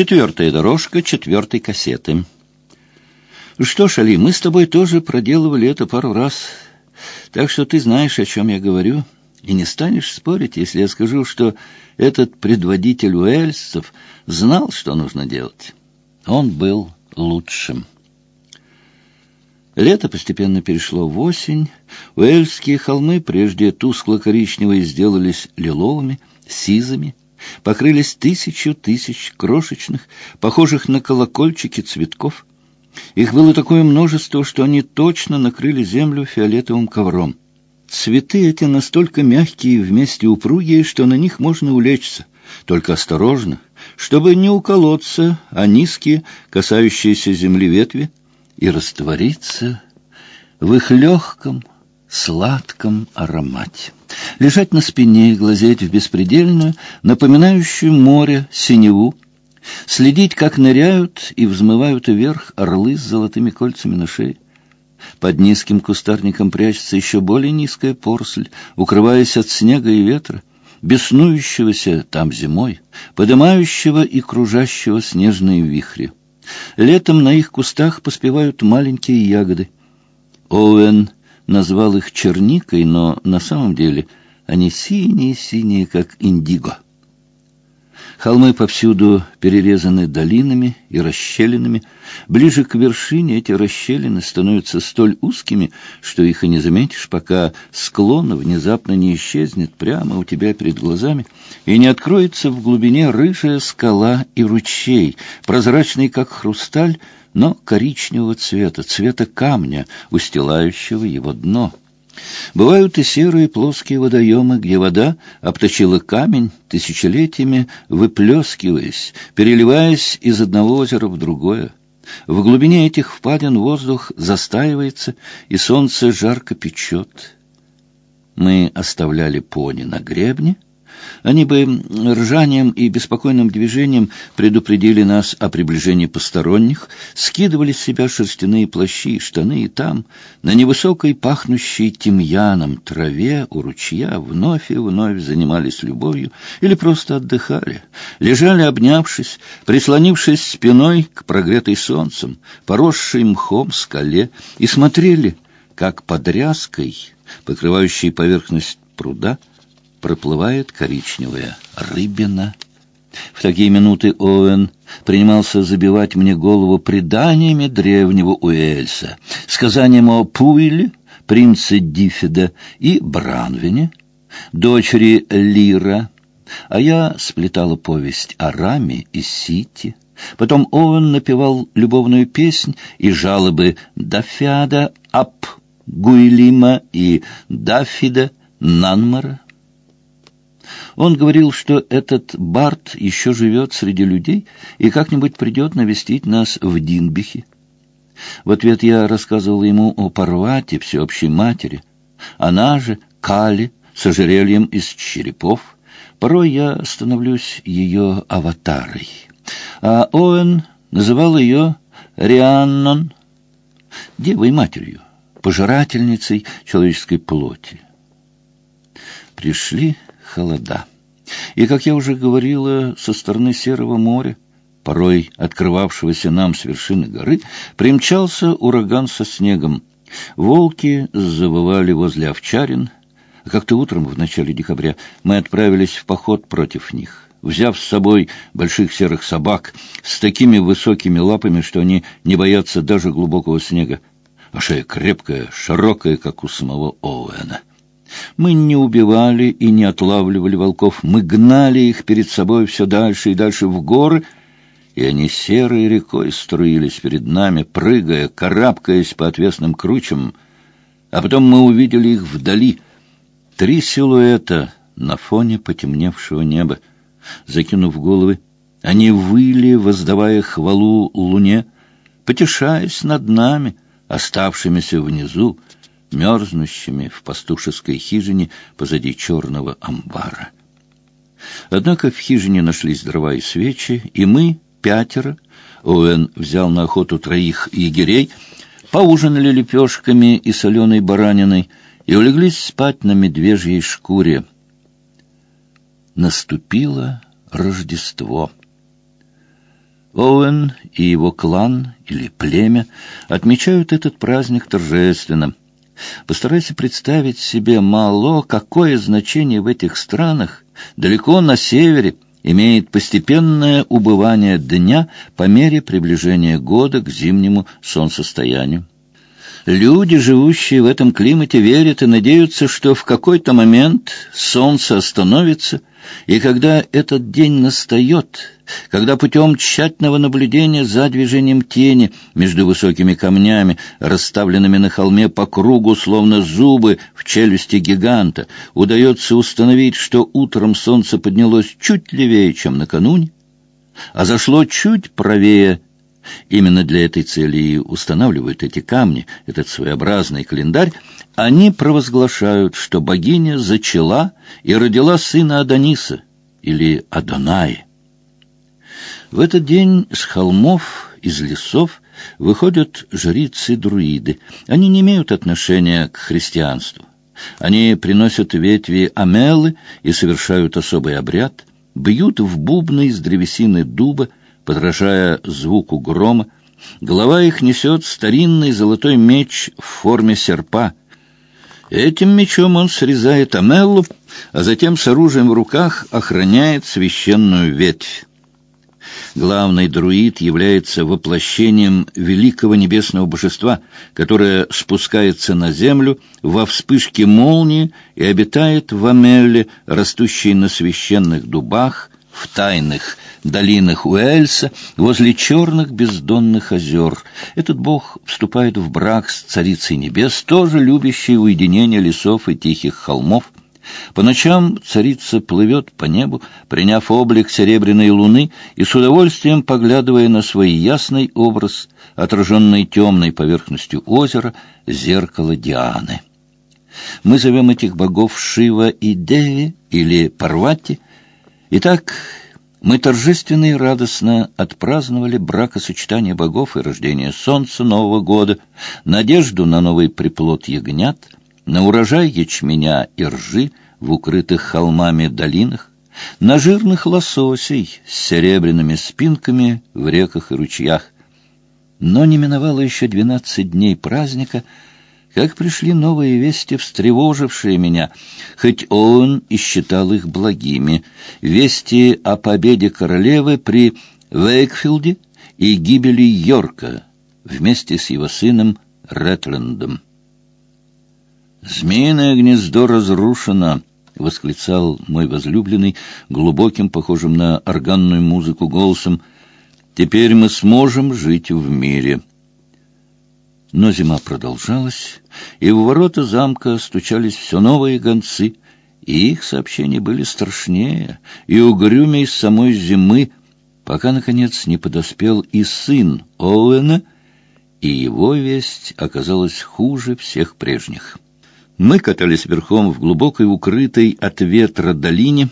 Четвертая дорожка четвертой кассеты. Что ж, Али, мы с тобой тоже проделывали это пару раз, так что ты знаешь, о чем я говорю, и не станешь спорить, если я скажу, что этот предводитель уэльсцев знал, что нужно делать. Он был лучшим. Лето постепенно перешло в осень. Уэльские холмы, прежде тускло-коричневые, сделались лиловыми, сизыми, покрылись тысячу тысяч крошечных, похожих на колокольчики цветков. Их было такое множество, что они точно накрыли землю фиолетовым ковром. Цветы эти настолько мягкие и вместе упругие, что на них можно улечься, только осторожно, чтобы не уколоться, а низкие, касающиеся земли ветви, и раствориться в их легком, сладком аромате. Лежать на спине и глазеть в беспредельную, напоминающую море, синеву, следить, как ныряют и взмывают вверх орлы с золотыми кольцами на шее. Под низким кустарником прячется еще более низкая порсль, укрываясь от снега и ветра, беснующегося там зимой, подымающего и кружащего снежные вихри. Летом на их кустах поспевают маленькие ягоды. Оуэн назвал их черникой, но на самом деле они синие-синие, как индиго. Холмы повсюду перерезаны долинами и расщелинами. Ближе к вершине эти расщелины становятся столь узкими, что их и не заметишь, пока склон внезапно не исчезнет прямо у тебя перед глазами и не откроется в глубине рыжая скала и ручей, прозрачный, как хрусталь, но коричневого цвета, цвета камня, устилающего его дно. Бывают и серые плоские водоемы, где вода обточила камень, тысячелетиями выплескиваясь, переливаясь из одного озера в другое. В глубине этих впадин воздух застаивается, и солнце жарко печет. Мы оставляли пони на гребне — они бы ржанием и беспокойным движением предупредили нас о приближении посторонних, скидывали с себя шерстяные плащи штаны, и там, на невысокой, пахнущей тимьяном траве у ручья, вновь и вновь занимались любовью или просто отдыхали, лежали, обнявшись, прислонившись спиной к прогретой солнцем, поросшей мхом скале, и смотрели, как под ряской, покрывающей поверхность пруда, проплывает коричневая рыбина. В такие минуты Оуэн принимался забивать мне голову преданиями древнего Уэльса, сказанием о Пуиле, принце Диффида и Бранвине, дочери Лира, а я сплетала повесть о Раме и Сити. Потом Оуэн напевал любовную песнь и жалобы Дафиада Ап Гуилима и Дафида Нанмара. Он говорил, что этот Барт еще живет среди людей и как-нибудь придет навестить нас в Динбихе. В ответ я рассказывал ему о Парвате, всеобщей матери. Она же Кали с ожерельем из черепов. Порой я становлюсь ее аватарой. А Оэн называл ее Рианнон, девой-матерью, пожирательницей человеческой плоти. Пришли холода. И, как я уже говорила, со стороны Серого моря, порой открывавшегося нам с вершины горы, примчался ураган со снегом. Волки завывали возле овчарин. Как-то утром в начале декабря мы отправились в поход против них взяв с собой больших серых собак с такими высокими лапами, что они не боятся даже глубокого снега, а шея крепкая, широкая, как у самого Оуэна. Мы не убивали и не отлавливали волков, мы гнали их перед собой все дальше и дальше в горы, и они серой рекой струились перед нами, прыгая, карабкаясь по отвесным кручам. А потом мы увидели их вдали, три силуэта на фоне потемневшего неба. Закинув головы, они выли, воздавая хвалу луне, потешаясь над нами, оставшимися внизу, мерзнущими в пастушеской хижине позади черного амбара. Однако в хижине нашлись дрова и свечи, и мы, пятеро, Оуэн взял на охоту троих егерей, поужинали лепешками и соленой бараниной и улеглись спать на медвежьей шкуре. Наступило Рождество. Оуэн и его клан или племя отмечают этот праздник торжественно. Постарайся представить себе мало, какое значение в этих странах, далеко на севере, имеет постепенное убывание дня по мере приближения года к зимнему солнцестоянию. Люди, живущие в этом климате, верят и надеются, что в какой-то момент солнце остановится, и когда этот день настает, когда путем тщательного наблюдения за движением тени между высокими камнями, расставленными на холме по кругу, словно зубы в челюсти гиганта, удается установить, что утром солнце поднялось чуть левее, чем накануне, а зашло чуть правее Именно для этой цели и устанавливают эти камни, этот своеобразный календарь, они провозглашают, что богиня зачала и родила сына Адониса, или Адонай. В этот день с холмов, из лесов, выходят жрицы-друиды. Они не имеют отношения к христианству. Они приносят ветви амелы и совершают особый обряд, бьют в бубны из древесины дуба, подражая звуку грома. Голова их несет старинный золотой меч в форме серпа. Этим мечом он срезает Амеллу, а затем с оружием в руках охраняет священную ветвь. Главный друид является воплощением великого небесного божества, которое спускается на землю во вспышке молнии и обитает в Амелле, растущей на священных дубах, в тайных долинах Уэльса, возле черных бездонных озер. Этот бог вступает в брак с царицей небес, тоже любящей уединение лесов и тихих холмов. По ночам царица плывет по небу, приняв облик серебряной луны и с удовольствием поглядывая на свой ясный образ, отраженный темной поверхностью озера, зеркало Дианы. Мы зовем этих богов Шива и Деви или Парвати. Итак, мы торжественно и радостно отпраздновали бракосочетание богов и рождение солнца Нового года, надежду на новый приплод ягнят, на урожай ячменя и ржи в укрытых холмами долинах, на жирных лососей с серебряными спинками в реках и ручьях. Но не миновало еще двенадцать дней праздника — как пришли новые вести, встревожившие меня, хоть он и считал их благими. Вести о победе королевы при Вейкфилде и гибели Йорка вместе с его сыном Ретлендом. «Змеиное гнездо разрушено!» — восклицал мой возлюбленный, глубоким, похожим на органную музыку голосом. «Теперь мы сможем жить в мире». Но зима продолжалась, и в ворота замка стучались все новые гонцы, и их сообщения были страшнее и угрюмей самой зимы, пока, наконец, не подоспел и сын Оуэна, и его весть оказалась хуже всех прежних. Мы катались верхом в глубокой укрытой от ветра долине,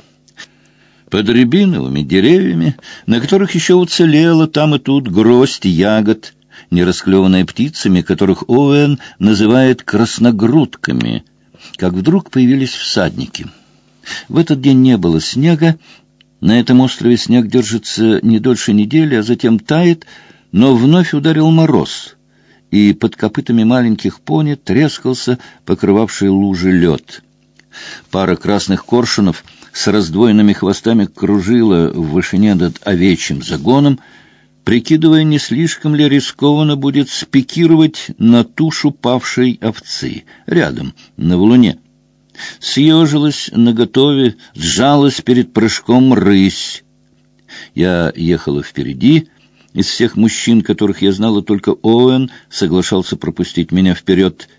под рябиновыми деревьями, на которых еще уцелела там и тут гроздь ягод — не расклеванная птицами, которых Оуэн называет красногрудками, как вдруг появились всадники. В этот день не было снега, на этом острове снег держится не дольше недели, а затем тает, но вновь ударил мороз, и под копытами маленьких пони трескался покрывавший лужи лед. Пара красных коршунов с раздвоенными хвостами кружила в вышине над овечьим загоном — прикидывая, не слишком ли рискованно будет спикировать на тушу павшей овцы рядом, на валуне. Съежилась наготове, сжалась перед прыжком рысь. Я ехала впереди. Из всех мужчин, которых я знала, только Оуэн соглашался пропустить меня вперед.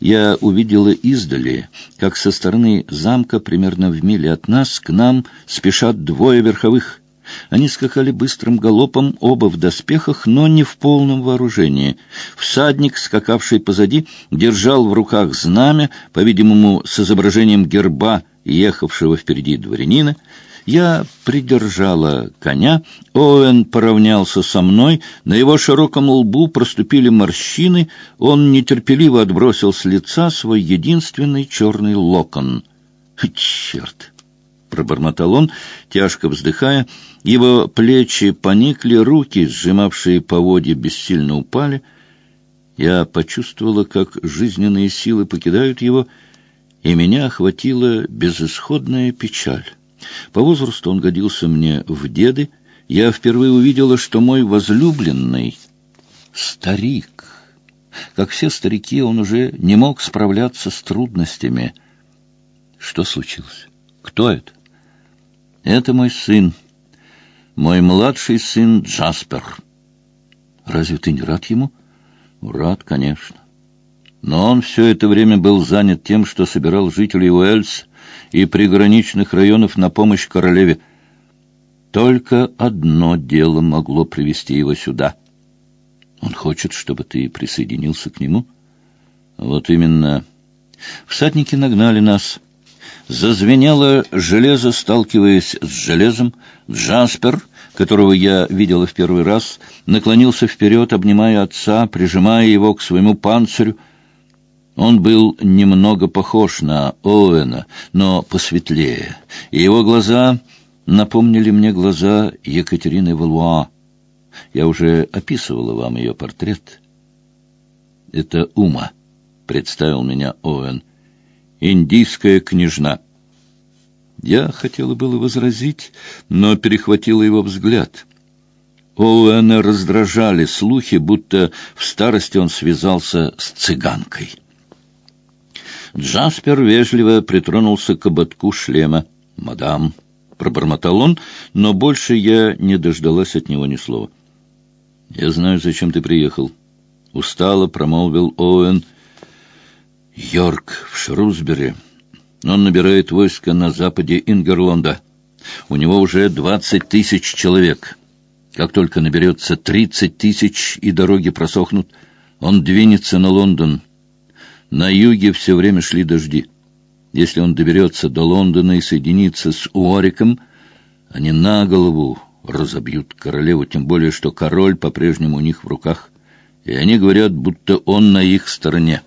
Я увидела издали, как со стороны замка, примерно в миле от нас, к нам спешат двое верховых — они скакали быстрым галопом, оба в доспехах, но не в полном вооружении. Всадник, скакавший позади, держал в руках знамя, по-видимому, с изображением герба ехавшего впереди дворянина. Я придержала коня, Оуэн поравнялся со мной, на его широком лбу проступили морщины, он нетерпеливо отбросил с лица свой единственный черный локон. Черт! Пробормотал он, тяжко вздыхая. Его плечи поникли, руки, сжимавшие поводья, бессильно упали. Я почувствовала, как жизненные силы покидают его, и меня охватила безысходная печаль. По возрасту он годился мне в деды. Я впервые увидела, что мой возлюбленный — старик. Как все старики, он уже не мог справляться с трудностями. Что случилось? Кто это? Это мой сын, мой младший сын Джаспер. Разве ты не рад ему? Рад, конечно. Но он все это время был занят тем, что собирал жителей Уэльс и приграничных районов на помощь королеве. Только одно дело могло привести его сюда. Он хочет, чтобы ты присоединился к нему? Вот именно. Всадники нагнали нас. Зазвенело железо, сталкиваясь с железом. Джаспер, которого я видела в первый раз, наклонился вперед, обнимая отца, прижимая его к своему панцирю. Он был немного похож на Оуэна, но посветлее, и его глаза напомнили мне глаза Екатерины Валуа. Я уже описывала вам ее портрет. Это Ума, представил меня Оуэн, индийская княжна. Я хотела было возразить, но перехватила его взгляд. Оуэна раздражали слухи, будто в старости он связался с цыганкой. Джаспер вежливо притронулся к ободку шлема. «Мадам», — пробормотал он, но больше я не дождалась от него ни слова. «Я знаю, зачем ты приехал», — устало промолвил Оуэн. «Йорк в Шрусбери. Он набирает войско на западе Ингерлонда. У него уже двадцать тысяч человек. Как только наберется тридцать тысяч и дороги просохнут, он двинется на Лондон». На юге все время шли дожди. Если он доберется до Лондона и соединится с Уориком, они на голову разобьют королеву, тем более, что король по-прежнему у них в руках, и они говорят, будто он на их стороне.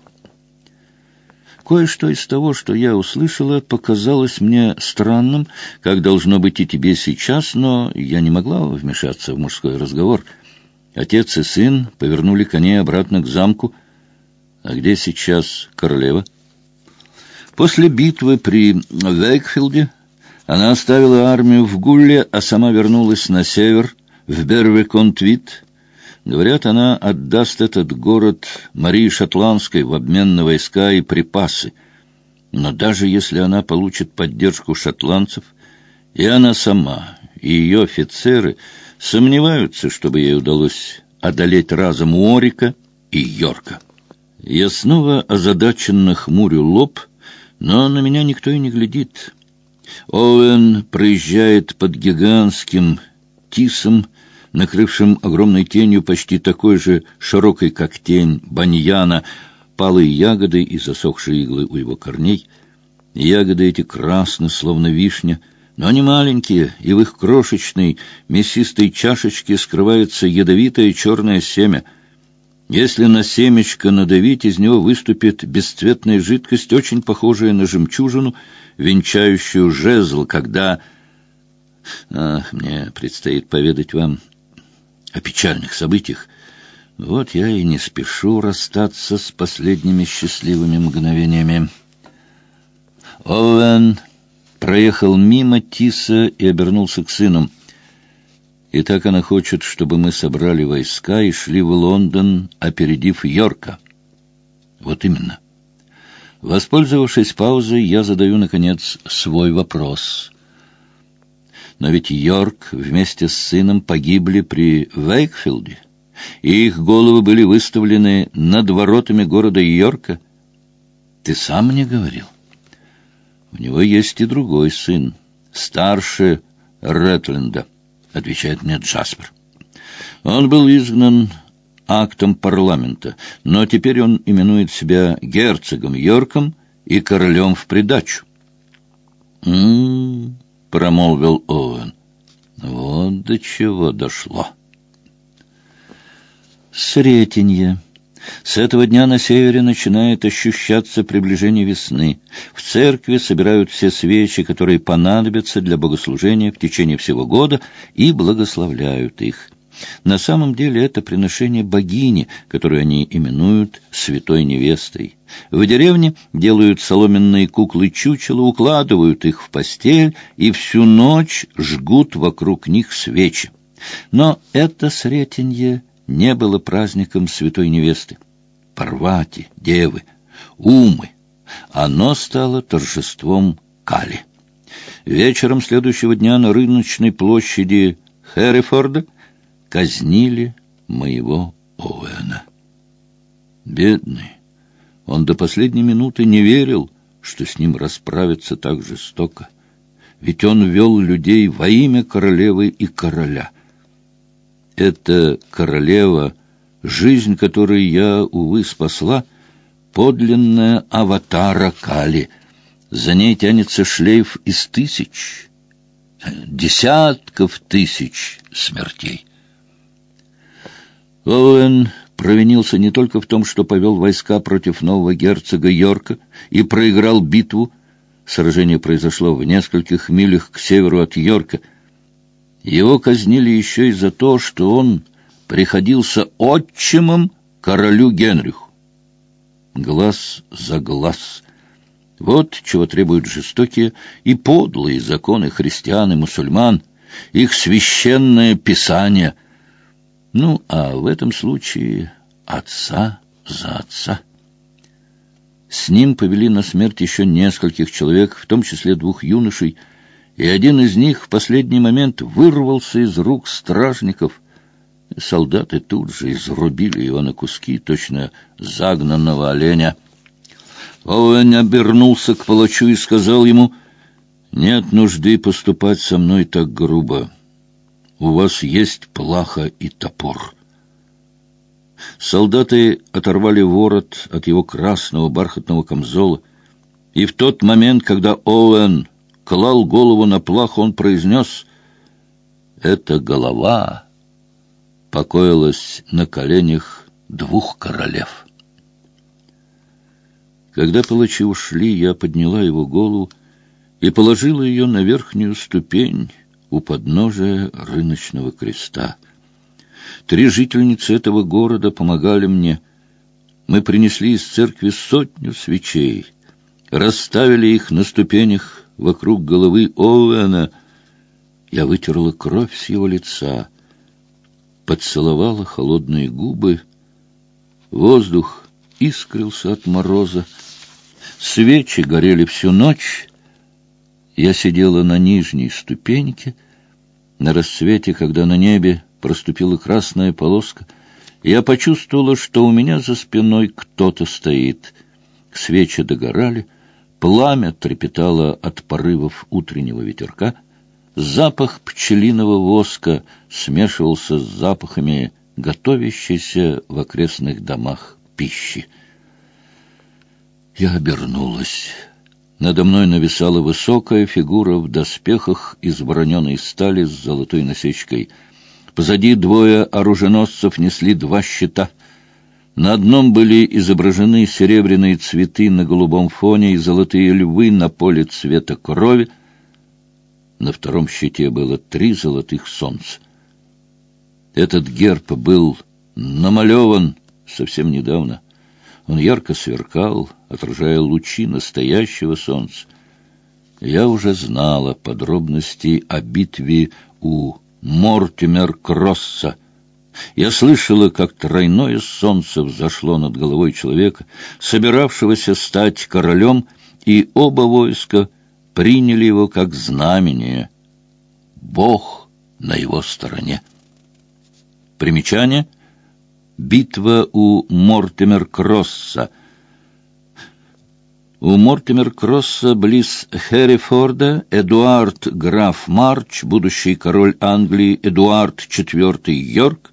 Кое-что из того, что я услышала, показалось мне странным, как должно быть и тебе сейчас, но я не могла вмешаться в мужской разговор. Отец и сын повернули коней обратно к замку, а где сейчас королева? После битвы при Вейкфилде она оставила армию в Гулле, а сама вернулась на север, в Бервиконтвит. Говорят, она отдаст этот город Марии Шотландской в обмен на войска и припасы. Но даже если она получит поддержку шотландцев, и она сама, и ее офицеры сомневаются, чтобы ей удалось одолеть разом Уорика и Йорка. Я снова озадаченно хмурю лоб, но на меня никто и не глядит. Оуэн проезжает под гигантским тисом, накрывшим огромной тенью почти такой же широкой, как тень, баньяна, палые ягоды и засохшие иглы у его корней. Ягоды эти красны, словно вишня, но они маленькие, и в их крошечной мясистой чашечке скрывается ядовитое черное семя — если на семечко надавить, из него выступит бесцветная жидкость, очень похожая на жемчужину, венчающую жезл, когда... Ах, мне предстоит поведать вам о печальных событиях. Вот я и не спешу расстаться с последними счастливыми мгновениями. Оуэн проехал мимо Тиса и обернулся к сыну. И так она хочет, чтобы мы собрали войска и шли в Лондон, опередив Йорка. Вот именно. Воспользовавшись паузой, я задаю, наконец, свой вопрос. Но ведь Йорк вместе с сыном погибли при Вейкфилде, и их головы были выставлены над воротами города Йорка. Ты сам мне говорил. У него есть и другой сын, старше Ретленда. — отвечает мне Джаспер. Он был изгнан актом парламента, но теперь он именует себя герцогом Йорком и королем в придачу. «М-м-м», промолвил Оуэн. «Вот до чего дошло». Сретенье. С этого дня на севере начинает ощущаться приближение весны. В церкви собирают все свечи, которые понадобятся для богослужения в течение всего года, и благословляют их. На самом деле это приношение богини, которую они именуют святой невестой. В деревне делают соломенные куклы-чучела, укладывают их в постель и всю ночь жгут вокруг них свечи. Но это сретенье не было праздником святой невесты. Парвати, девы, умы. Оно стало торжеством Кали. Вечером следующего дня на рыночной площади Хэррифорда казнили моего Оуэна. Бедный, он до последней минуты не верил, что с ним расправятся так жестоко. Ведь он вел людей во имя королевы и короля — эта королева, жизнь которой я, увы, спасла, подлинная аватара Кали. За ней тянется шлейф из тысяч, десятков тысяч смертей. Оуэн провинился не только в том, что повел войска против нового герцога Йорка и проиграл битву. Сражение произошло в нескольких милях к северу от Йорка — его казнили еще и за то, что он приходился отчимом королю Генриху. Глаз за глаз. Вот чего требуют жестокие и подлые законы христиан и мусульман, их священное писание. Ну, а в этом случае отца за отца. С ним повели на смерть еще нескольких человек, в том числе двух юношей, и один из них в последний момент вырвался из рук стражников. Солдаты тут же изрубили его на куски, точно загнанного оленя. Оуэн обернулся к палачу и сказал ему, «Нет нужды поступать со мной так грубо. У вас есть плаха и топор». Солдаты оторвали ворот от его красного бархатного камзола, и в тот момент, когда Оуэн клал голову на плах, он произнес «Эта голова покоилась на коленях двух королев». Когда палачи ушли, я подняла его голову и положила ее на верхнюю ступень у подножия рыночного креста. Три жительницы этого города помогали мне. Мы принесли из церкви сотню свечей, расставили их на ступенях вокруг головы Оуэна. Я вытерла кровь с его лица, поцеловала холодные губы. Воздух искрился от мороза. Свечи горели всю ночь. Я сидела на нижней ступеньке. На рассвете, когда на небе проступила красная полоска, я почувствовала, что у меня за спиной кто-то стоит. Свечи догорали — Пламя трепетало от порывов утреннего ветерка, запах пчелиного воска смешивался с запахами готовящейся в окрестных домах пищи. Я обернулась. Надо мной нависала высокая фигура в доспехах из вороненой стали с золотой насечкой. Позади двое оруженосцев несли два щита — на одном были изображены серебряные цветы на голубом фоне и золотые львы на поле цвета крови. На втором щите было три золотых солнца. Этот герб был намалеван совсем недавно. Он ярко сверкал, отражая лучи настоящего солнца. Я уже знала подробности о битве у Мортимер-Кросса — я слышала, как тройное солнце взошло над головой человека, собиравшегося стать королем, и оба войска приняли его как знамение. Бог на его стороне. Примечание. Битва у Мортимер-Кросса. У Мортимер-Кросса близ Херрифорда Эдуард граф Марч, будущий король Англии Эдуард IV Йорк,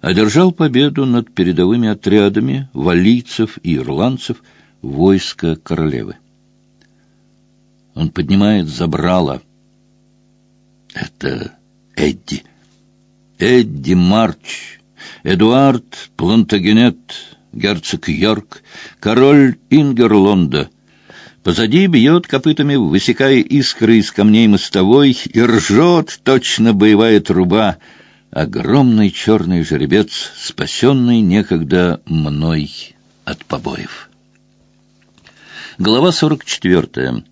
одержал победу над передовыми отрядами валийцев и ирландцев войска королевы. Он поднимает забрало. Это Эдди. Эдди Марч, Эдуард Плантагенет, герцог Йорк, король Ингерлонда. Позади бьет копытами, высекая искры из камней мостовой, и ржет точно боевая труба. Огромный черный жеребец, спасенный некогда мной от побоев. Глава сорок четвертая.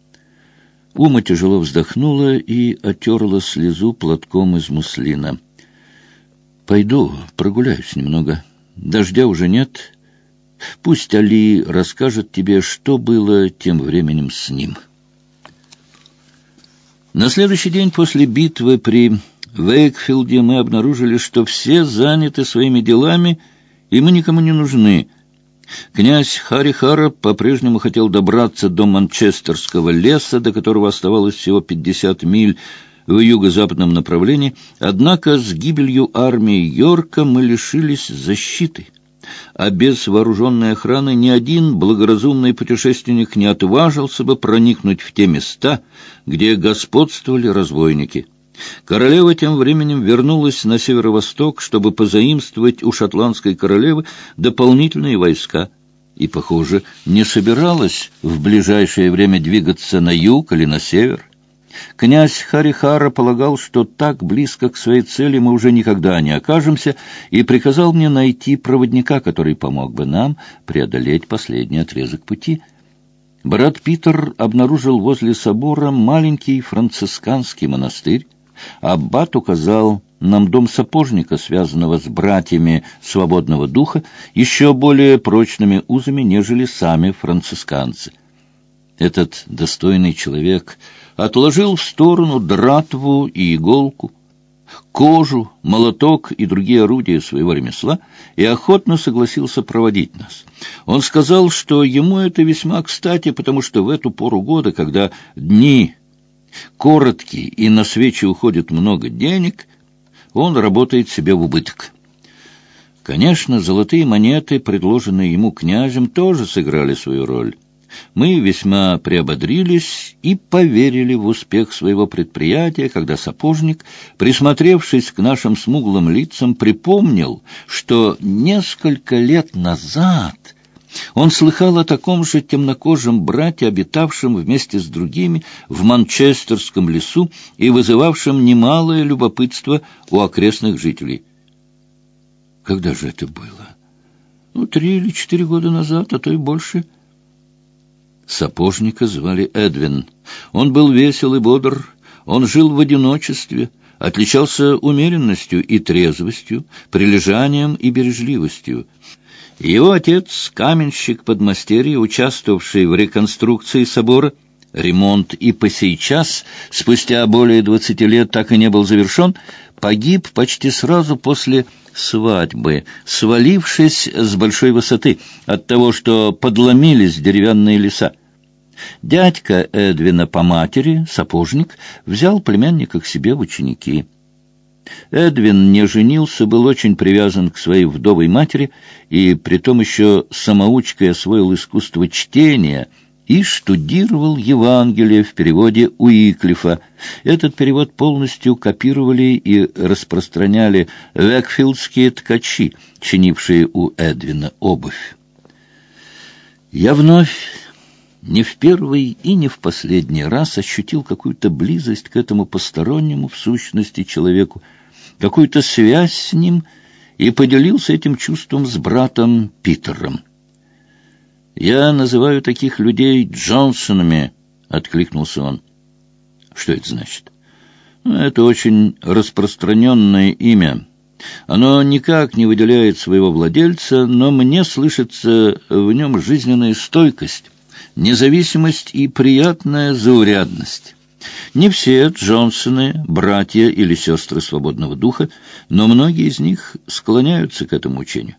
Ума тяжело вздохнула и отерла слезу платком из муслина. «Пойду прогуляюсь немного. Дождя уже нет. Пусть Али расскажет тебе, что было тем временем с ним». На следующий день после битвы при Вейкфилде мы обнаружили, что все заняты своими делами, и мы никому не нужны — Князь Харихара по-прежнему хотел добраться до Манчестерского леса, до которого оставалось всего пятьдесят миль в юго-западном направлении, однако с гибелью армии Йорка мы лишились защиты, а без вооруженной охраны ни один благоразумный путешественник не отважился бы проникнуть в те места, где господствовали разбойники. Королева тем временем вернулась на северо-восток, чтобы позаимствовать у шотландской королевы дополнительные войска, и, похоже, не собиралась в ближайшее время двигаться на юг или на север. Князь Харихара полагал, что так близко к своей цели мы уже никогда не окажемся, и приказал мне найти проводника, который помог бы нам преодолеть последний отрезок пути. Брат Питер обнаружил возле собора маленький францисканский монастырь, Аббат указал нам дом сапожника, связанного с братьями свободного духа, еще более прочными узами, нежели сами францисканцы. Этот достойный человек отложил в сторону дратву и иголку, кожу, молоток и другие орудия своего ремесла и охотно согласился проводить нас. Он сказал, что ему это весьма кстати, потому что в эту пору года, когда дни короткий и на свечи уходит много денег, он работает себе в убыток. Конечно, золотые монеты, предложенные ему князем, тоже сыграли свою роль. Мы весьма приободрились и поверили в успех своего предприятия, когда сапожник, присмотревшись к нашим смуглым лицам, припомнил, что несколько лет назад он слыхал о таком же темнокожем брате, обитавшем вместе с другими в Манчестерском лесу и вызывавшем немалое любопытство у окрестных жителей. Когда же это было? Ну, три или четыре года назад, а то и больше. Сапожника звали Эдвин. Он был весел и бодр, он жил в одиночестве, отличался умеренностью и трезвостью, прилежанием и бережливостью. Его отец, каменщик подмастерья, участвовавший в реконструкции собора, ремонт и по сейчас, спустя более двадцати лет, так и не был завершен, погиб почти сразу после свадьбы, свалившись с большой высоты от того, что подломились деревянные леса. Дядька Эдвина по матери, сапожник, взял племянника к себе в ученики. Эдвин не женился, был очень привязан к своей вдовой матери и притом еще самоучкой освоил искусство чтения и штудировал Евангелие в переводе Уиклифа. Этот перевод полностью копировали и распространяли векфилдские ткачи, чинившие у Эдвина обувь. Я вновь не в первый и не в последний раз ощутил какую-то близость к этому постороннему в сущности человеку, какую-то связь с ним и поделился этим чувством с братом Питером. «Я называю таких людей Джонсонами», — откликнулся он. «Что это значит?» «Ну, «Это очень распространенное имя». Оно никак не выделяет своего владельца, но мне слышится в нем жизненная стойкость, независимость и приятная заурядность. Не все Джонсоны — братья или сестры свободного духа, но многие из них склоняются к этому учению.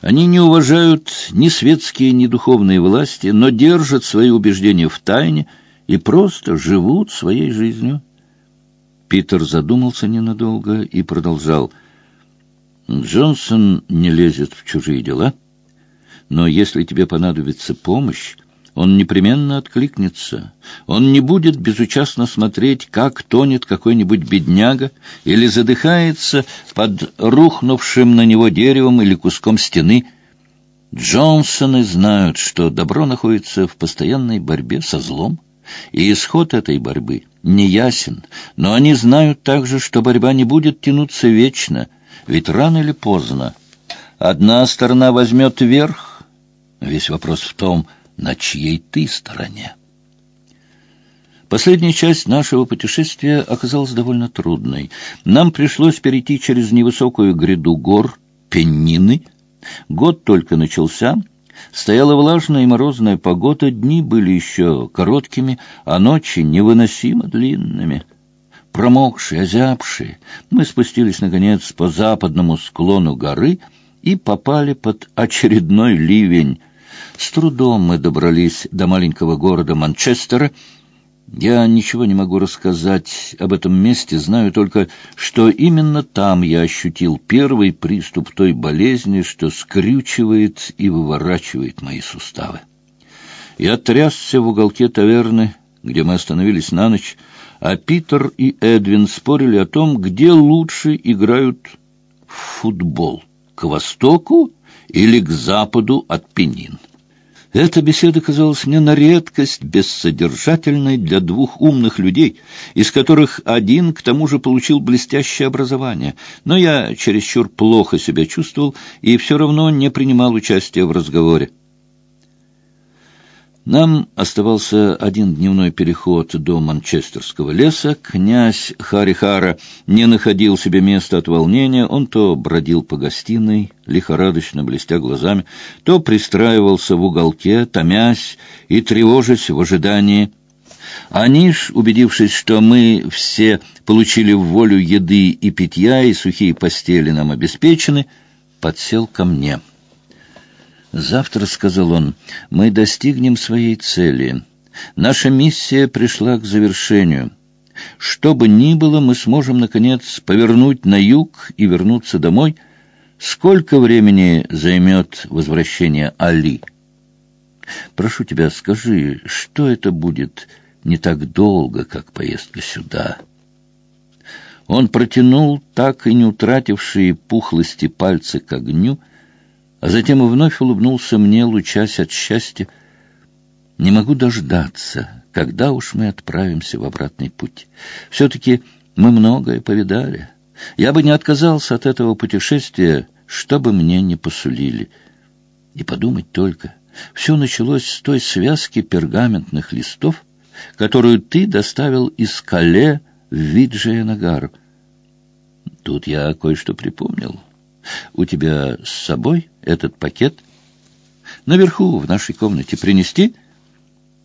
Они не уважают ни светские, ни духовные власти, но держат свои убеждения в тайне и просто живут своей жизнью. Питер задумался ненадолго и продолжал. «Джонсон не лезет в чужие дела, но если тебе понадобится помощь, он непременно откликнется. Он не будет безучастно смотреть, как тонет какой-нибудь бедняга или задыхается под рухнувшим на него деревом или куском стены. Джонсоны знают, что добро находится в постоянной борьбе со злом, и исход этой борьбы не ясен, но они знают также, что борьба не будет тянуться вечно, ведь рано или поздно одна сторона возьмет верх. Весь вопрос в том, на чьей ты стороне. Последняя часть нашего путешествия оказалась довольно трудной. Нам пришлось перейти через невысокую гряду гор Пеннины, Год только начался, стояла влажная и морозная погода, дни были еще короткими, а ночи невыносимо длинными. Промокшие, озябшие, мы спустились, наконец, по западному склону горы и попали под очередной ливень. С трудом мы добрались до маленького города Манчестера, я ничего не могу рассказать об этом месте, знаю только, что именно там я ощутил первый приступ той болезни, что скрючивает и выворачивает мои суставы. Я трясся в уголке таверны, где мы остановились на ночь, а Питер и Эдвин спорили о том, где лучше играют в футбол, к востоку или к западу от Пенин. Эта беседа казалась мне на редкость бессодержательной для двух умных людей, из которых один, к тому же, получил блестящее образование. Но я чересчур плохо себя чувствовал и все равно не принимал участия в разговоре. Нам оставался один дневной переход до Манчестерского леса. Князь Харихара не находил себе места от волнения. Он то бродил по гостиной, лихорадочно блестя глазами, то пристраивался в уголке, томясь и тревожась в ожидании. Аниш, убедившись, что мы все получили в волю еды и питья, и сухие постели нам обеспечены, подсел ко мне. «Завтра, — сказал он, — мы достигнем своей цели. Наша миссия пришла к завершению. Что бы ни было, мы сможем, наконец, повернуть на юг и вернуться домой. Сколько времени займет возвращение Али? Прошу тебя, скажи, что это будет не так долго, как поездка сюда?» Он протянул так и не утратившие пухлости пальцы к огню, — а затем вновь улыбнулся мне, лучась от счастья. Не могу дождаться, когда уж мы отправимся в обратный путь. Все-таки мы многое повидали. Я бы не отказался от этого путешествия, что бы мне не посулили. И подумать только, все началось с той связки пергаментных листов, которую ты доставил из Кале в Виджия-Нагар. Тут я кое-что припомнил. У тебя с собой этот пакет? Наверху, в нашей комнате, принести?»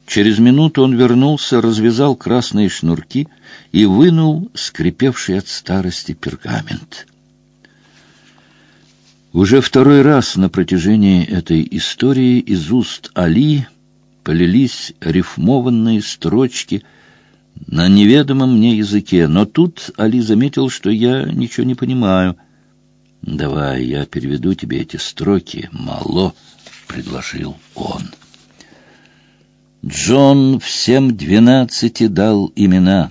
Через минуту он вернулся, развязал красные шнурки и вынул скрипевший от старости пергамент. Уже второй раз на протяжении этой истории из уст Али полились рифмованные строчки на неведомом мне языке, но тут Али заметил, что я ничего не понимаю — «Давай я переведу тебе эти строки, мало», — предложил он. Джон всем двенадцати дал имена,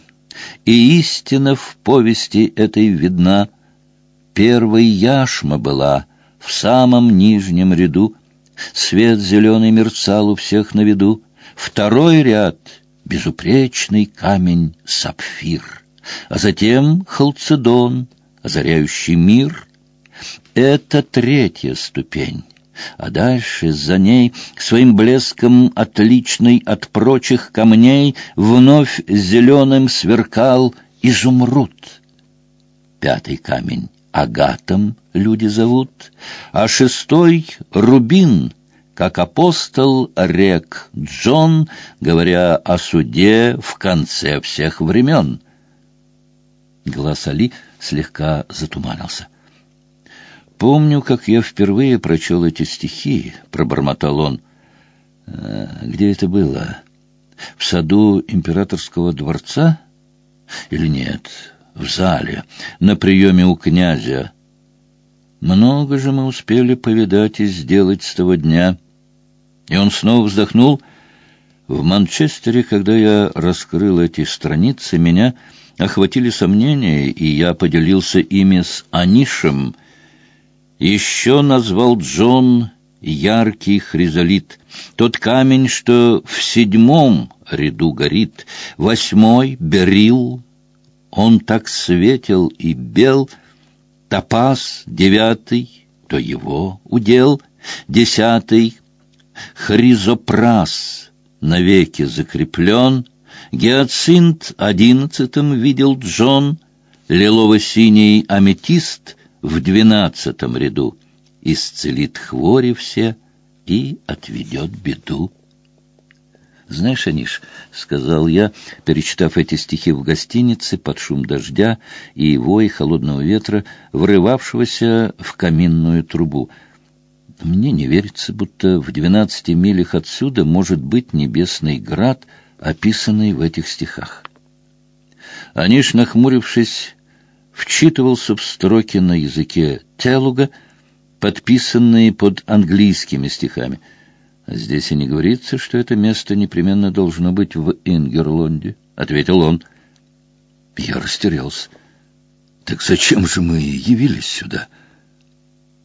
и истина в повести этой видна. Первой яшма была в самом нижнем ряду, свет зеленый мерцал у всех на виду, второй ряд — безупречный камень сапфир, а затем халцедон, озаряющий мир — это третья ступень. А дальше за ней, своим блеском отличный от прочих камней, вновь зеленым сверкал изумруд. Пятый камень агатом люди зовут, а шестой — рубин, как апостол рек Джон, говоря о суде в конце всех времен. Глаз Али слегка затуманился. «Помню, как я впервые прочел эти стихи», — пробормотал он. «Э, «Где это было? В саду императорского дворца? Или нет, в зале, на приеме у князя? Много же мы успели повидать и сделать с того дня». И он снова вздохнул. «В Манчестере, когда я раскрыл эти страницы, меня охватили сомнения, и я поделился ими с Анишем» Еще назвал Джон яркий хризолит, тот камень, что в седьмом ряду горит, восьмой — берил, он так светел и бел, топаз девятый, то его удел, десятый — хризопрас, навеки закреплен, гиацинт одиннадцатым видел Джон, лилово-синий аметист в двенадцатом ряду исцелит хвори все и отведет беду. «Знаешь, Аниш, — сказал я, перечитав эти стихи в гостинице под шум дождя и вой холодного ветра, врывавшегося в каминную трубу, — мне не верится, будто в двенадцати милях отсюда может быть небесный град, описанный в этих стихах. Аниш, нахмурившись, вчитывался в строки на языке телуга, подписанные под английскими стихами — «Здесь и не говорится, что это место непременно должно быть в Ингерлонде», — ответил он. Я растерялся. «Так зачем же мы явились сюда?»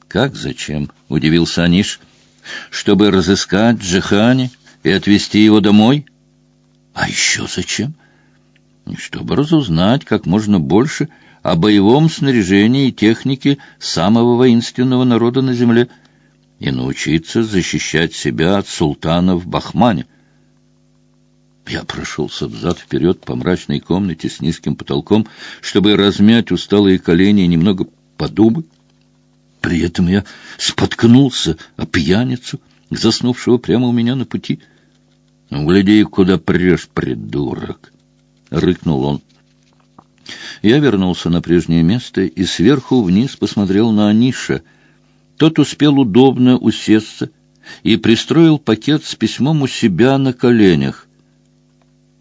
«Как зачем?» — удивился Аниш. «Чтобы разыскать Джихани и отвезти его домой?» «А еще зачем?» «Чтобы разузнать как можно больше о боевом снаряжении и технике самого воинственного народа на земле» и научиться защищать себя от султана в Бахмане. Я прошелся взад-вперед по мрачной комнате с низким потолком, чтобы размять усталые колени и немного подумать. При этом я споткнулся о пьяницу, заснувшего прямо у меня на пути. «Ну, «Гляди, куда прешь, придурок!» — рыкнул он. Я вернулся на прежнее место и сверху вниз посмотрел на Аниша — тот успел удобно усесться и пристроил пакет с письмом у себя на коленях.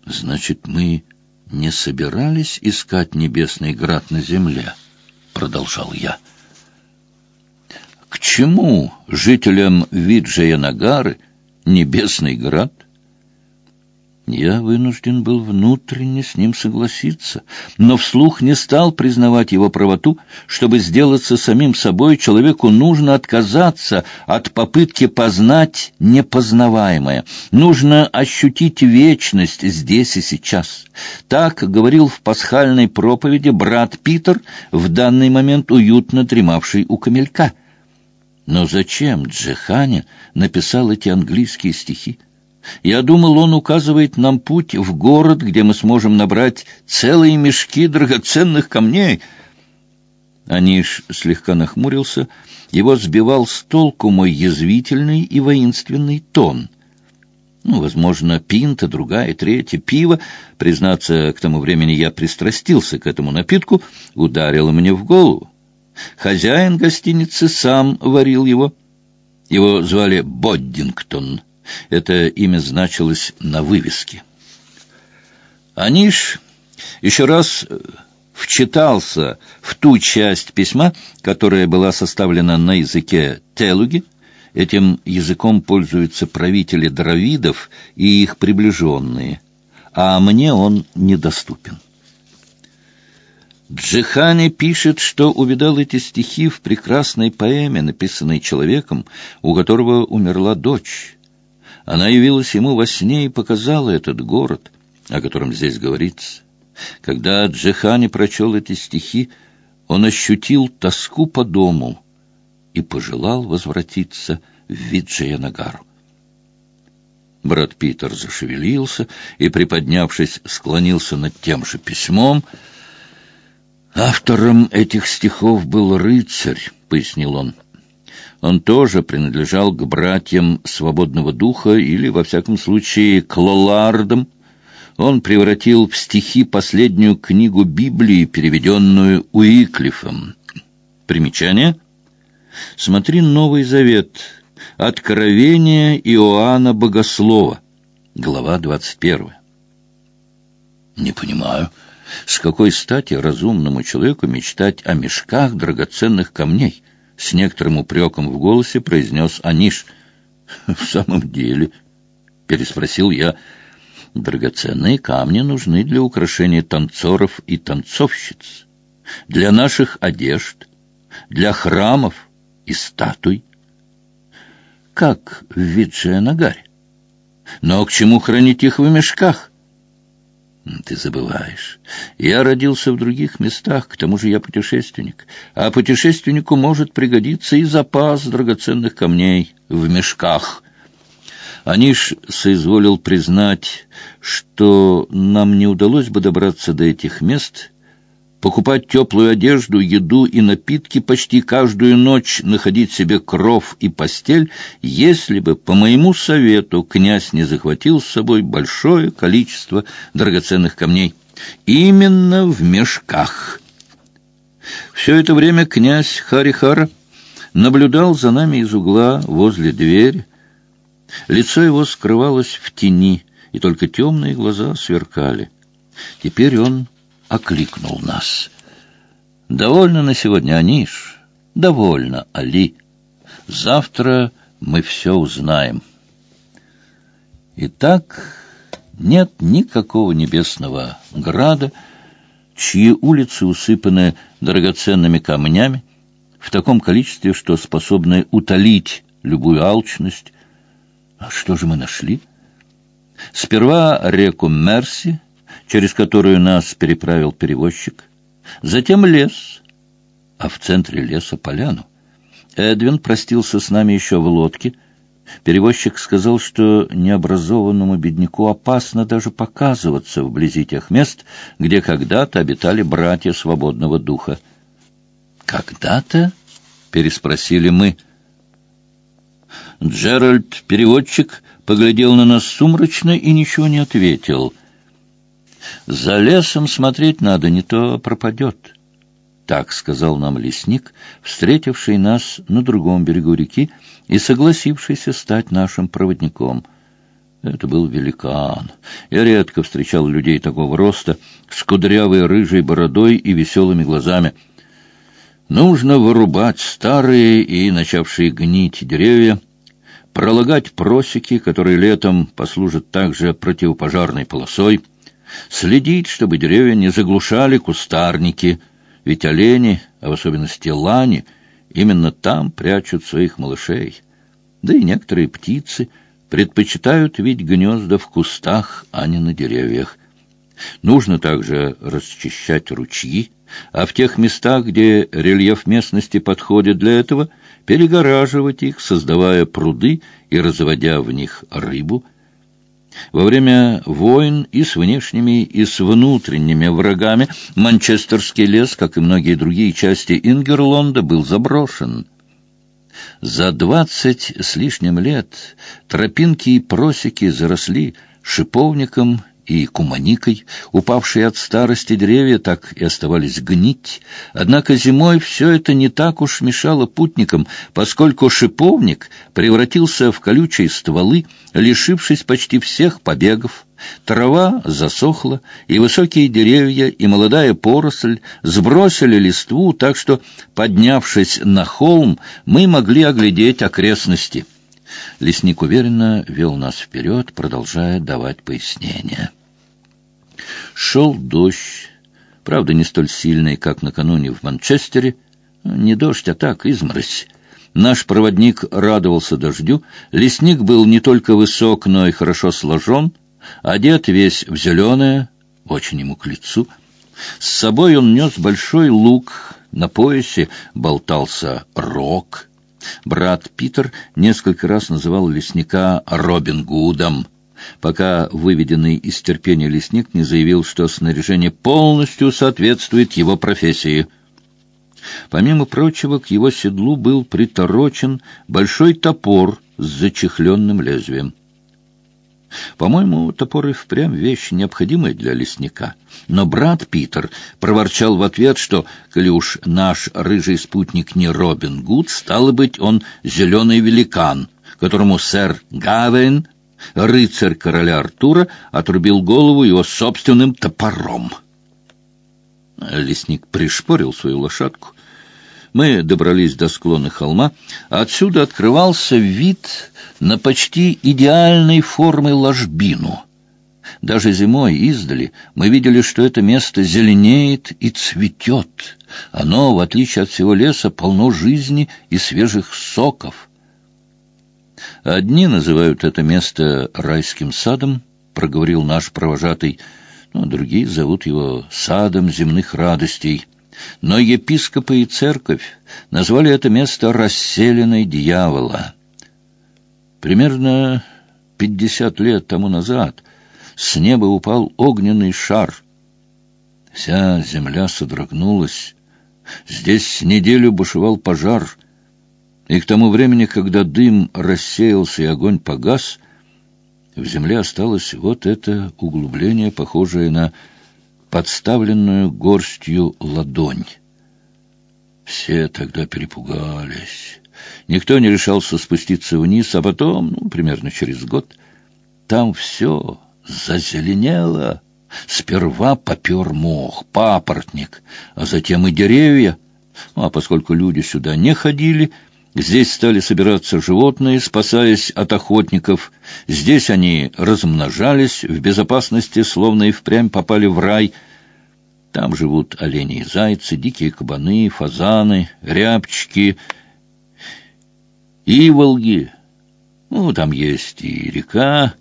«Значит, мы не собирались искать небесный град на земле?» — продолжал я. «К чему жителям Виджая-Нагары небесный град?» Я вынужден был внутренне с ним согласиться, но вслух не стал признавать его правоту. Чтобы сделаться самим собой, человеку нужно отказаться от попытки познать непознаваемое. Нужно ощутить вечность здесь и сейчас. Так говорил в пасхальной проповеди брат Питер, в данный момент уютно дремавший у камелька. Но зачем Джеханя написал эти английские стихи? Я думал, он указывает нам путь в город, где мы сможем набрать целые мешки драгоценных камней. Аниш слегка нахмурился. Его сбивал с толку мой язвительный и воинственный тон. Ну, возможно, пинта, другая, третья, пиво. Признаться, к тому времени я пристрастился к этому напитку, ударило мне в голову. Хозяин гостиницы сам варил его. Его звали Боддингтон. Это имя значилось на вывеске. Аниш еще раз э, вчитался в ту часть письма, которая была составлена на языке телуги. Этим языком пользуются правители дравидов и их приближенные, а мне он недоступен. Джихани пишет, что увидал эти стихи в прекрасной поэме, написанной человеком, у которого умерла дочь. Она явилась ему во сне и показала этот город, о котором здесь говорится. Когда Джехани прочел эти стихи, он ощутил тоску по дому и пожелал возвратиться в Виджаянагару. Брат Питер зашевелился и, приподнявшись, склонился над тем же письмом. «Автором этих стихов был рыцарь», — пояснил он. Он тоже принадлежал к братьям свободного духа или, во всяком случае, к лолардам. Он превратил в стихи последнюю книгу Библии, переведенную Уиклифом. Примечание. Смотри Новый Завет. Откровение Иоанна Богослова. Глава двадцать первая. Не понимаю, с какой стати разумному человеку мечтать о мешках драгоценных камней? С некоторым упреком в голосе произнес Аниш. «В самом деле?» — переспросил я. «Драгоценные камни нужны для украшения танцоров и танцовщиц, для наших одежд, для храмов и статуй. как в Виджианагаре. Но к чему хранить их в мешках? Ты забываешь. Я родился в других местах, к тому же я путешественник. А путешественнику может пригодиться и запас драгоценных камней в мешках. Аниш соизволил признать, что нам не удалось бы добраться до этих мест, покупать теплую одежду, еду и напитки почти каждую ночь, находить себе кров и постель, если бы, по моему совету, князь не захватил с собой большое количество драгоценных камней. Именно в мешках. Все это время князь Харихара наблюдал за нами из угла возле двери. Лицо его скрывалось в тени, и только темные глаза сверкали. Теперь он окликнул нас. «Довольно на сегодня, Аниш. Довольно, Али. Завтра мы все узнаем». Итак, нет никакого небесного града, чьи улицы усыпаны драгоценными камнями, в таком количестве, что способны утолить любую алчность. А что же мы нашли? Сперва реку Мерси, через которую нас переправил перевозчик, затем лес, а в центре леса поляну. Эдвин простился с нами еще в лодке. Перевозчик сказал, что необразованному бедняку опасно даже показываться вблизи тех мест, где когда-то обитали братья свободного духа. «Когда-то?» — переспросили мы. Джеральд, переводчик, поглядел на нас сумрачно и ничего не ответил — за лесом смотреть надо, не то пропадет. Так сказал нам лесник, встретивший нас на другом берегу реки и согласившийся стать нашим проводником. Это был великан. Я редко встречал людей такого роста, с кудрявой рыжей бородой и веселыми глазами. Нужно вырубать старые и начавшие гнить деревья, пролагать просеки, которые летом послужат также противопожарной полосой, следить, чтобы деревья не заглушали кустарники, ведь олени, а в особенности лани, именно там прячут своих малышей. Да и некоторые птицы предпочитают видеть гнезда в кустах, а не на деревьях. Нужно также расчищать ручьи, а в тех местах, где рельеф местности подходит для этого, перегораживать их, создавая пруды и разводя в них рыбу – во время войн и с внешними, и с внутренними врагами Манчестерский лес, как и многие другие части Ингерлонда, был заброшен. За двадцать с лишним лет тропинки и просеки заросли шиповником и куманикой. Упавшие от старости деревья так и оставались гнить. Однако зимой все это не так уж мешало путникам, поскольку шиповник превратился в колючие стволы, лишившись почти всех побегов. Трава засохла, и высокие деревья, и молодая поросль сбросили листву, так что, поднявшись на холм, мы могли оглядеть окрестности. Лесник уверенно вел нас вперед, продолжая давать пояснения. Шел дождь, правда, не столь сильный, как накануне в Манчестере. Не дождь, а так, изморозь. Наш проводник радовался дождю. Лесник был не только высок, но и хорошо сложен, одет весь в зеленое, очень ему к лицу. С собой он нес большой лук, на поясе болтался рог. Брат Питер несколько раз называл лесника Робин Гудом пока выведенный из терпения лесник не заявил, что снаряжение полностью соответствует его профессии. Помимо прочего, к его седлу был приторочен большой топор с зачехленным лезвием. По-моему, топор и впрямь вещь необходимая для лесника. Но брат Питер проворчал в ответ, что, коли уж наш рыжий спутник не Робин Гуд, стало быть, он зеленый великан, которому сэр Гавейн рыцарь короля Артура отрубил голову его собственным топором. Лесник пришпорил свою лошадку. Мы добрались до склона холма. Отсюда открывался вид на почти идеальной формы ложбину. Даже зимой издали мы видели, что это место зеленеет и цветет. Оно, в отличие от всего леса, полно жизни и свежих соков. Одни называют это место райским садом, проговорил наш провожатый, но другие зовут его садом земных радостей. Но епископы и церковь назвали это место расселенной дьявола. Примерно пятьдесят лет тому назад с неба упал огненный шар. Вся земля содрогнулась. Здесь неделю бушевал пожар, и к тому времени, когда дым рассеялся и огонь погас, в земле осталось вот это углубление, похожее на подставленную горстью ладонь. Все тогда перепугались. Никто не решался спуститься вниз, а потом, ну, примерно через год, там все зазеленело. Сперва попер мох, папоротник, а затем и деревья. Ну, а поскольку люди сюда не ходили, здесь стали собираться животные, спасаясь от охотников. Здесь они размножались в безопасности, словно и впрямь попали в рай. Там живут олени и зайцы, дикие кабаны, фазаны, рябчики — Иволги. Ну, там есть и река,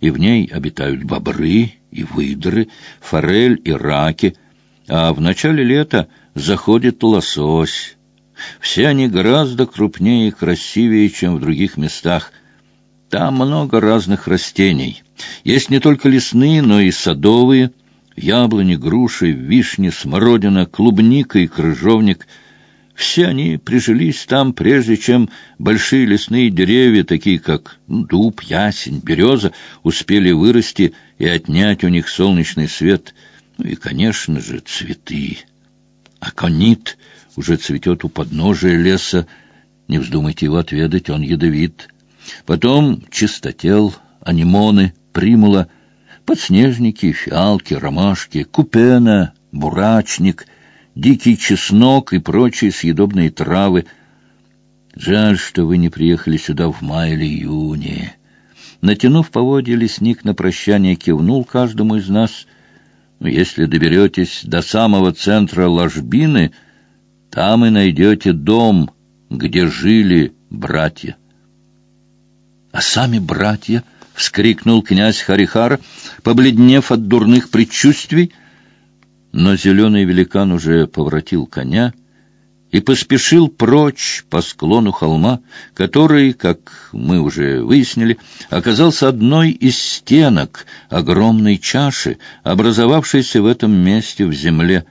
и в ней обитают бобры и выдры, форель и раки, а в начале лета заходит лосось. Все они гораздо крупнее и красивее, чем в других местах. Там много разных растений. Есть не только лесные, но и садовые, яблони, груши, вишни, смородина, клубника и крыжовник — все они прижились там, прежде чем большие лесные деревья, такие как дуб, ясень, береза, успели вырасти и отнять у них солнечный свет. Ну и, конечно же, цветы. Аконит уже цветет у подножия леса. Не вздумайте его отведать, он ядовит. Потом чистотел, анимоны, примула, подснежники, фиалки, ромашки, купена, бурачник — дикий чеснок и прочие съедобные травы. Жаль, что вы не приехали сюда в мае или июне. Натянув поводья, лесник на прощание кивнул каждому из нас. Но если доберетесь до самого центра ложбины, там и найдете дом, где жили братья. — А сами братья? — вскрикнул князь Харихара, побледнев от дурных предчувствий — но зеленый великан уже поворотил коня и поспешил прочь по склону холма, который, как мы уже выяснили, оказался одной из стенок огромной чаши, образовавшейся в этом месте в земле.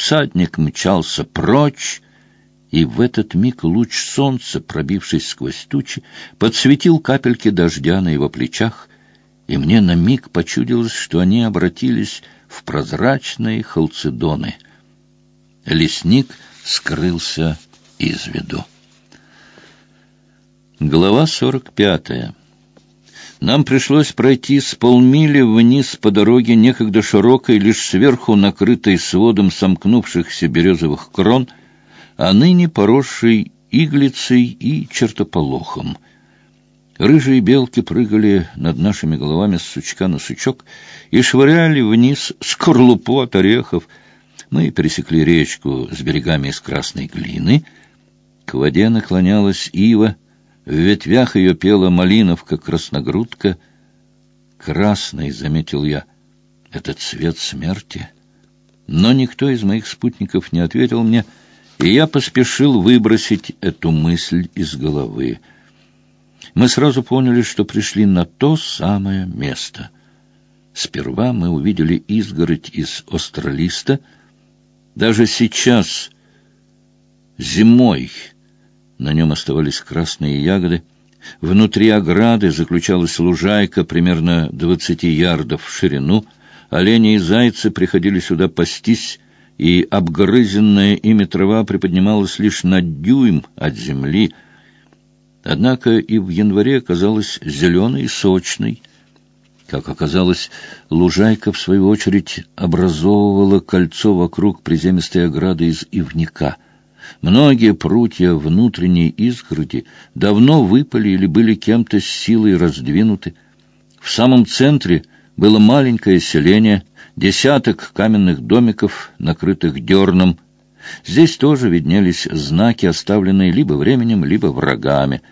Всадник мчался прочь, и в этот миг луч солнца, пробившись сквозь тучи, подсветил капельки дождя на его плечах, и мне на миг почудилось, что они обратились в прозрачные халцедоны. Лесник скрылся из виду. Глава сорок пятая. Нам пришлось пройти с полмили вниз по дороге, некогда широкой, лишь сверху накрытой сводом сомкнувшихся березовых крон, а ныне поросшей иглицей и чертополохом — Рыжие белки прыгали над нашими головами с сучка на сучок и швыряли вниз скорлупу от орехов. Мы пересекли речку с берегами из красной глины. К воде наклонялась ива, в ветвях ее пела малиновка красногрудка. «Красный», — заметил я, — «это цвет смерти». Но никто из моих спутников не ответил мне, и я поспешил выбросить эту мысль из головы мы сразу поняли, что пришли на то самое место. Сперва мы увидели изгородь из остролиста. Даже сейчас, зимой, на нем оставались красные ягоды. Внутри ограды заключалась лужайка примерно двадцати ярдов в ширину. Олени и зайцы приходили сюда пастись, и обгрызенная ими трава приподнималась лишь на дюйм от земли — Однако и в январе оказалась зеленой и сочной. Как оказалось, лужайка, в свою очередь, образовывала кольцо вокруг приземистой ограды из ивника. Многие прутья внутренней изгороди давно выпали или были кем-то с силой раздвинуты. В самом центре было маленькое селение, десяток каменных домиков, накрытых дерном, Здесь тоже виднелись знаки, оставленные либо временем, либо врагами.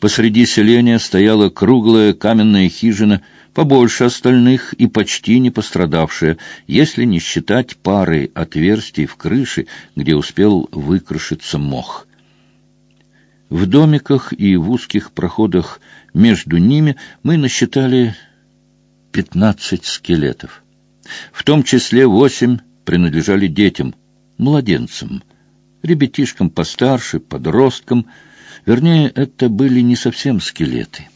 Посреди селения стояла круглая каменная хижина, побольше остальных и почти не пострадавшая, если не считать пары отверстий в крыше, где успел выкрашиться мох. В домиках и в узких проходах между ними мы насчитали пятнадцать скелетов. В том числе восемь принадлежали детям, младенцам, ребятишкам постарше, подросткам. Вернее, это были не совсем скелеты.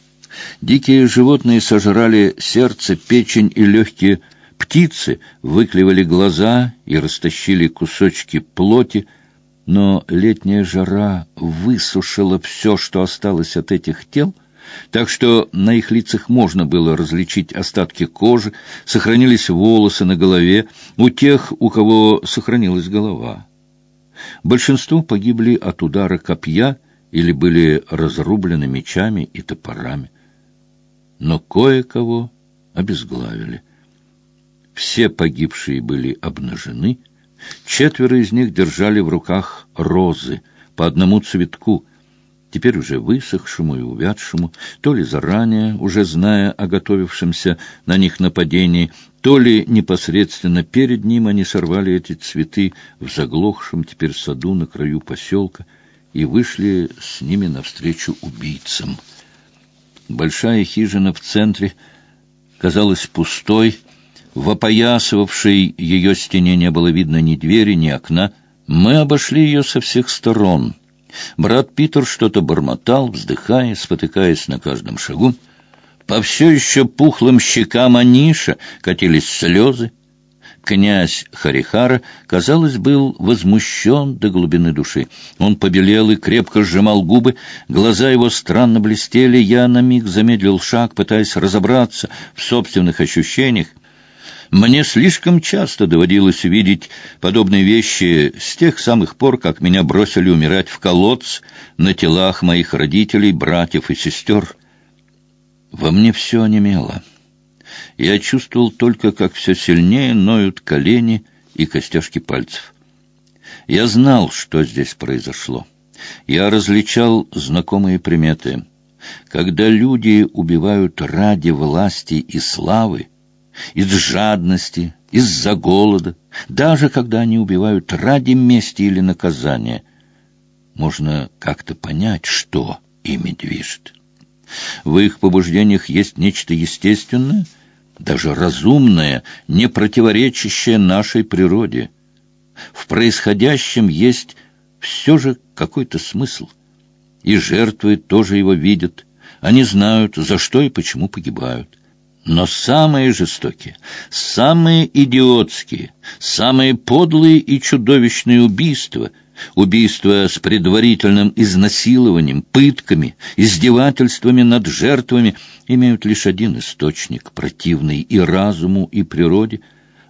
Дикие животные сожрали сердце, печень и легкие птицы, выклевали глаза и растащили кусочки плоти, но летняя жара высушила все, что осталось от этих тел, так что на их лицах можно было различить остатки кожи, сохранились волосы на голове у тех, у кого сохранилась голова. Большинство погибли от удара копья или были разрублены мечами и топорами. Но кое-кого обезглавили. Все погибшие были обнажены, четверо из них держали в руках розы, по одному цветку — теперь уже высохшему и увядшему, то ли заранее, уже зная о готовившемся на них нападении, то ли непосредственно перед ним они сорвали эти цветы в заглохшем теперь саду на краю поселка и вышли с ними навстречу убийцам. Большая хижина в центре казалась пустой, в опоясывавшей ее стене не было видно ни двери, ни окна. Мы обошли ее со всех сторон — Брат Питер что-то бормотал, вздыхая, спотыкаясь на каждом шагу. По все еще пухлым щекам Аниша катились слезы. Князь Харихара, казалось, был возмущен до глубины души. Он побелел и крепко сжимал губы, глаза его странно блестели. Я на миг замедлил шаг, пытаясь разобраться в собственных ощущениях. Мне слишком часто доводилось видеть подобные вещи с тех самых пор, как меня бросили умирать в колодц на телах моих родителей, братьев и сестер. Во мне все онемело. Я чувствовал только, как все сильнее ноют колени и костяшки пальцев. Я знал, что здесь произошло. Я различал знакомые приметы. Когда люди убивают ради власти и славы, из жадности, из-за голода, даже когда они убивают ради мести или наказания. Можно как-то понять, что ими движет. В их побуждениях есть нечто естественное, даже разумное, не противоречащее нашей природе. В происходящем есть все же какой-то смысл. И жертвы тоже его видят. Они знают, за что и почему погибают. Но самые жестокие, самые идиотские, самые подлые и чудовищные убийства, убийства с предварительным изнасилованием, пытками, издевательствами над жертвами, имеют лишь один источник, противный и разуму, и природе,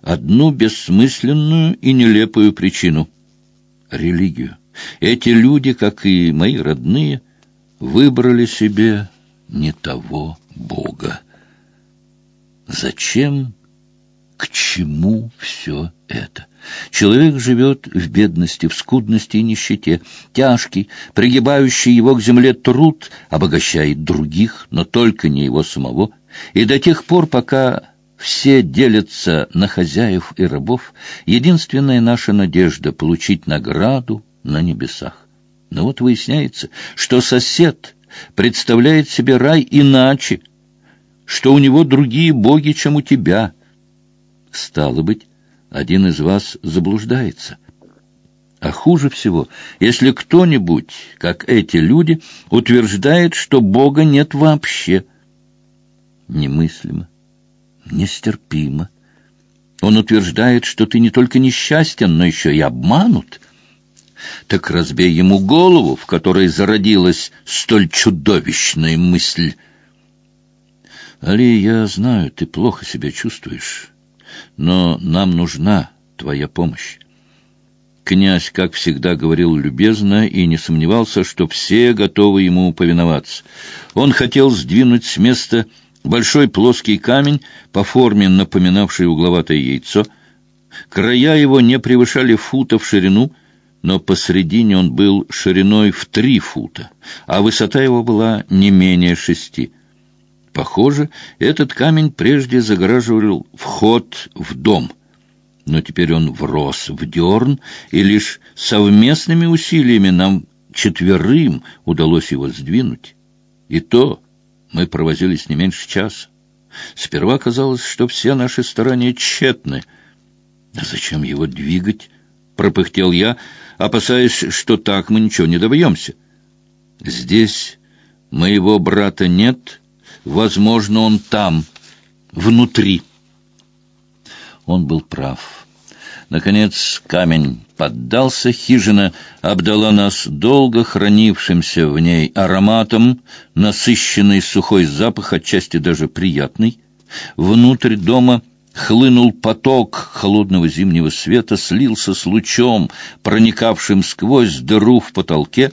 одну бессмысленную и нелепую причину — религию. Эти люди, как и мои родные, выбрали себе не того Бога. Зачем, к чему все это? Человек живет в бедности, в скудности и нищете. Тяжкий, пригибающий его к земле труд обогащает других, но только не его самого. И до тех пор, пока все делятся на хозяев и рабов, единственная наша надежда — получить награду на небесах. Но вот выясняется, что сосед представляет себе рай иначе — что у него другие боги, чем у тебя. Стало быть, один из вас заблуждается. А хуже всего, если кто-нибудь, как эти люди, утверждает, что Бога нет вообще. Немыслимо, нестерпимо. Он утверждает, что ты не только несчастен, но еще и обманут. Так разбей ему голову, в которой зародилась столь чудовищная мысль — Али, я знаю, ты плохо себя чувствуешь, но нам нужна твоя помощь. Князь, как всегда, говорил любезно и не сомневался, что все готовы ему повиноваться. Он хотел сдвинуть с места большой плоский камень, по форме напоминавший угловатое яйцо. Края его не превышали фута в ширину, но посредине он был шириной в три фута, а высота его была не менее шести. Похоже, этот камень прежде загораживал вход в дом, но теперь он врос в дерн, и лишь совместными усилиями нам четверым удалось его сдвинуть. И то мы провозились не меньше часа. Сперва казалось, что все наши старания тщетны. А зачем его двигать? — пропыхтел я, опасаясь, что так мы ничего не добьемся. Здесь моего брата нет, возможно, он там, внутри. Он был прав. Наконец камень поддался, хижина обдала нас долго хранившимся в ней ароматом, насыщенный сухой запах, отчасти даже приятный. Внутрь дома хлынул поток холодного зимнего света, слился с лучом, проникавшим сквозь дыру в потолке,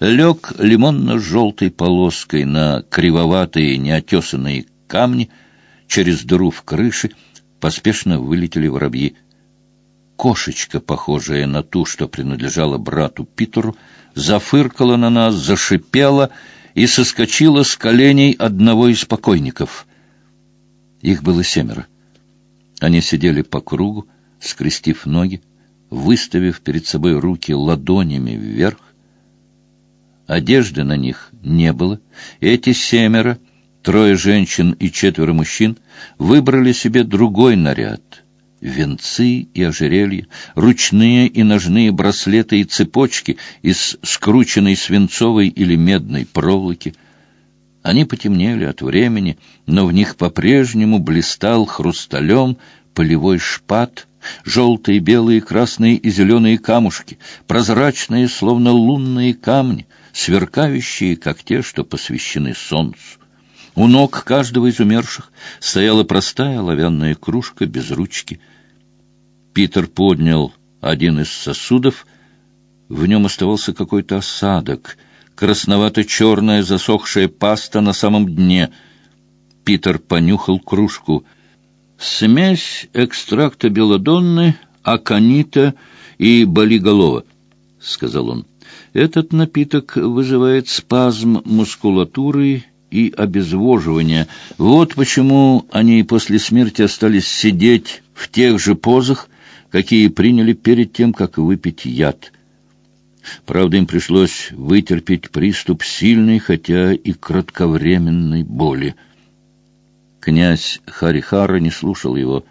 лег лимонно-желтой полоской на кривоватые неотесанные камни, через дыру в крыше поспешно вылетели воробьи. Кошечка, похожая на ту, что принадлежала брату Питеру, зафыркала на нас, зашипела и соскочила с коленей одного из покойников. Их было семеро. Они сидели по кругу, скрестив ноги, выставив перед собой руки ладонями вверх. Одежды на них не было. Эти семеро, трое женщин и четверо мужчин, выбрали себе другой наряд — венцы и ожерелья, ручные и ножные браслеты и цепочки из скрученной свинцовой или медной проволоки. Они потемнели от времени, но в них по-прежнему блистал хрусталем полевой шпат, желтые, белые, красные и зеленые камушки, прозрачные, словно лунные камни, сверкающие, как те, что посвящены солнцу. У ног каждого из умерших стояла простая оловянная кружка без ручки. Питер поднял один из сосудов, в нем оставался какой-то осадок, красновато-черная засохшая паста на самом дне. Питер понюхал кружку — Смесь экстракта белодонны, аконита и болиголова, — сказал он. Этот напиток вызывает спазм мускулатуры и обезвоживание. Вот почему они после смерти остались сидеть в тех же позах, какие приняли перед тем, как выпить яд. Правда, им пришлось вытерпеть приступ сильной, хотя и кратковременной боли. Князь Харихара не слушал его.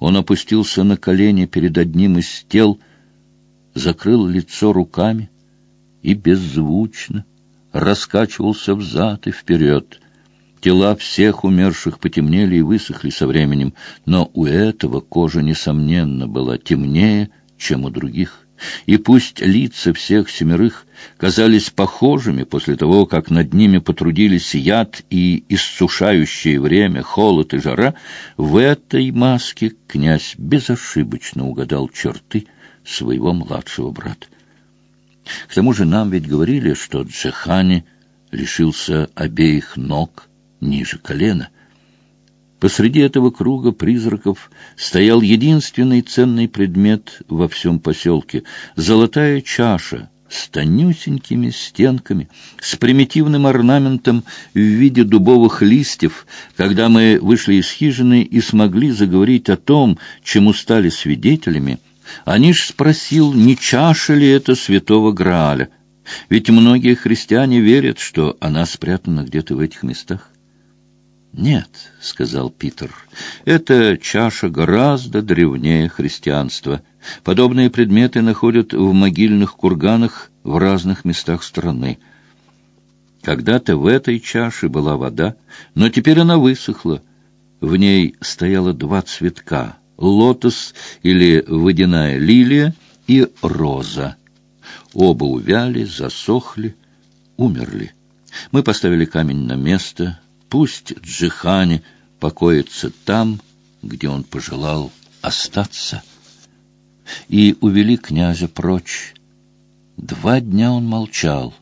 Он опустился на колени перед одним из тел, закрыл лицо руками и беззвучно раскачивался взад и вперед. Тела всех умерших потемнели и высохли со временем, но у этого кожа, несомненно, была темнее, чем у других и пусть лица всех семерых казались похожими после того, как над ними потрудились яд и иссушающее время, холод и жара, в этой маске князь безошибочно угадал черты своего младшего брата. К тому же нам ведь говорили, что Джехани лишился обеих ног ниже колена — Посреди этого круга призраков стоял единственный ценный предмет во всем поселке — золотая чаша с тонюсенькими стенками, с примитивным орнаментом в виде дубовых листьев, когда мы вышли из хижины и смогли заговорить о том, чему стали свидетелями, Аниш спросил, не чаша ли это святого Грааля, ведь многие христиане верят, что она спрятана где-то в этих местах. «Нет», — сказал Питер, — «эта чаша гораздо древнее христианства. Подобные предметы находят в могильных курганах в разных местах страны. Когда-то в этой чаше была вода, но теперь она высохла. В ней стояло два цветка — лотос или водяная лилия и роза. Оба увяли, засохли, умерли. Мы поставили камень на место — Пусть Джихани покоится там, где он пожелал остаться. И увели князя прочь. Два дня он молчал.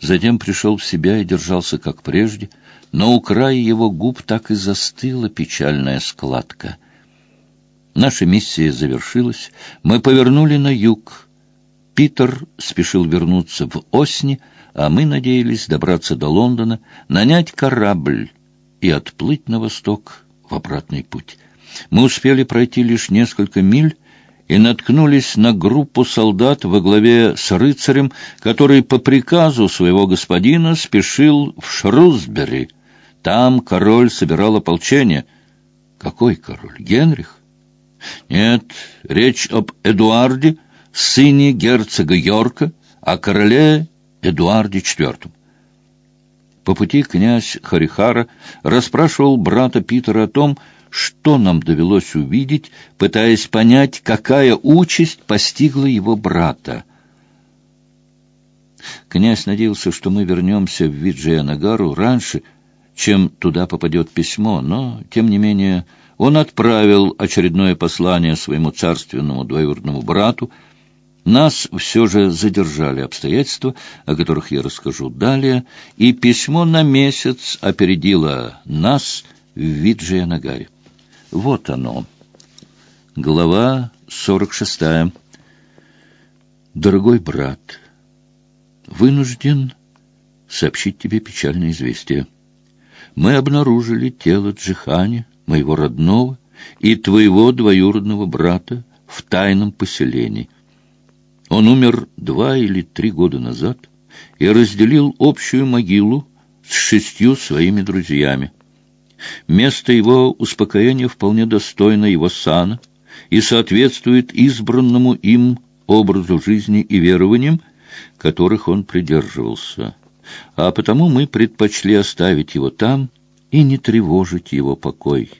Затем пришел в себя и держался, как прежде, но у края его губ так и застыла печальная складка. Наша миссия завершилась. Мы повернули на юг. Питер спешил вернуться в Осни, а мы надеялись добраться до Лондона, нанять корабль и отплыть на восток в обратный путь. Мы успели пройти лишь несколько миль и наткнулись на группу солдат во главе с рыцарем, который по приказу своего господина спешил в Шрусбери. Там король собирал ополчение. Какой король? Генрих? Нет, речь об Эдуарде, сыне герцога Йорка, о короле Эдуарде IV. По пути князь Харихара расспрашивал брата Питера о том, что нам довелось увидеть, пытаясь понять, какая участь постигла его брата. Князь надеялся, что мы вернемся в Виджаянагару раньше, чем туда попадет письмо, но, тем не менее, он отправил очередное послание своему царственному двоюродному брату, нас все же задержали обстоятельства, о которых я расскажу далее, и письмо на месяц опередило нас в Виджиянагаре. Вот оно. Глава сорок шестая. Дорогой брат, вынужден сообщить тебе печальное известие. Мы обнаружили тело Джихани, моего родного, и твоего двоюродного брата в тайном поселении — он умер два или три года назад и разделил общую могилу с шестью своими друзьями. Место его успокоения вполне достойно его сана и соответствует избранному им образу жизни и верованиям, которых он придерживался. А потому мы предпочли оставить его там и не тревожить его покой.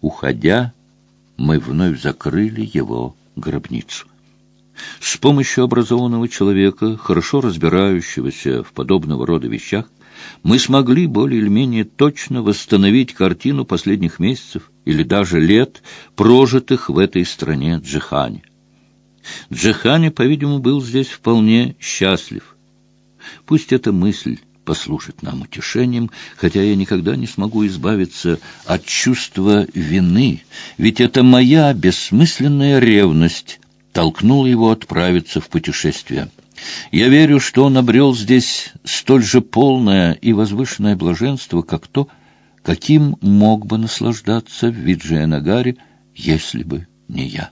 Уходя, мы вновь закрыли его гробницу. С помощью образованного человека, хорошо разбирающегося в подобного рода вещах, мы смогли более или менее точно восстановить картину последних месяцев или даже лет, прожитых в этой стране Джихани. Джихани, по-видимому, был здесь вполне счастлив. Пусть эта мысль послужит нам утешением, хотя я никогда не смогу избавиться от чувства вины, ведь это моя бессмысленная ревность толкнул его отправиться в путешествие. Я верю, что он обрел здесь столь же полное и возвышенное блаженство, как то, каким мог бы наслаждаться в Виджаянагаре, если бы не я.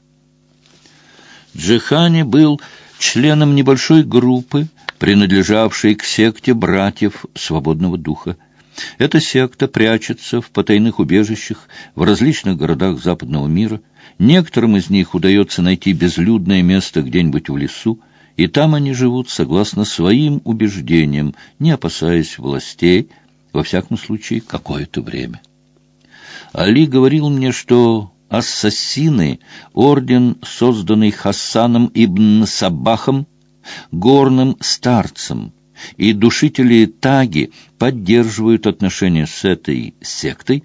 Джихани был членом небольшой группы, принадлежавшей к секте братьев свободного духа. Эта секта прячется в потайных убежищах в различных городах западного мира, Некоторым из них удается найти безлюдное место где-нибудь в лесу, и там они живут согласно своим убеждениям, не опасаясь властей, во всяком случае, какое-то время. Али говорил мне, что ассасины, орден, созданный Хасаном ибн Сабахом, горным старцем, и душители Таги поддерживают отношения с этой сектой,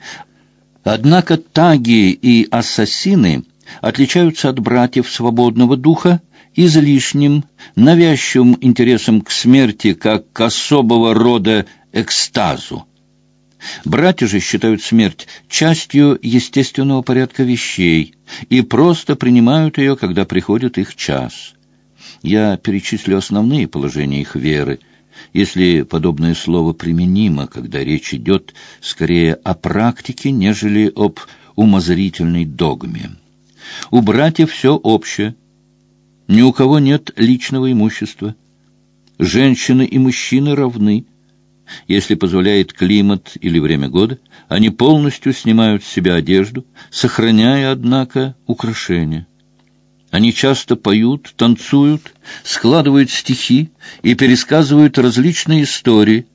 Однако таги и ассасины отличаются от братьев свободного духа излишним, навязчивым интересом к смерти как к особого рода экстазу. Братья же считают смерть частью естественного порядка вещей и просто принимают ее, когда приходит их час. Я перечислю основные положения их веры – если подобное слово применимо, когда речь идет скорее о практике, нежели об умозрительной догме. У братьев все общее. Ни у кого нет личного имущества. Женщины и мужчины равны. Если позволяет климат или время года, они полностью снимают с себя одежду, сохраняя, однако, украшения. Они часто поют, танцуют, складывают стихи и пересказывают различные истории.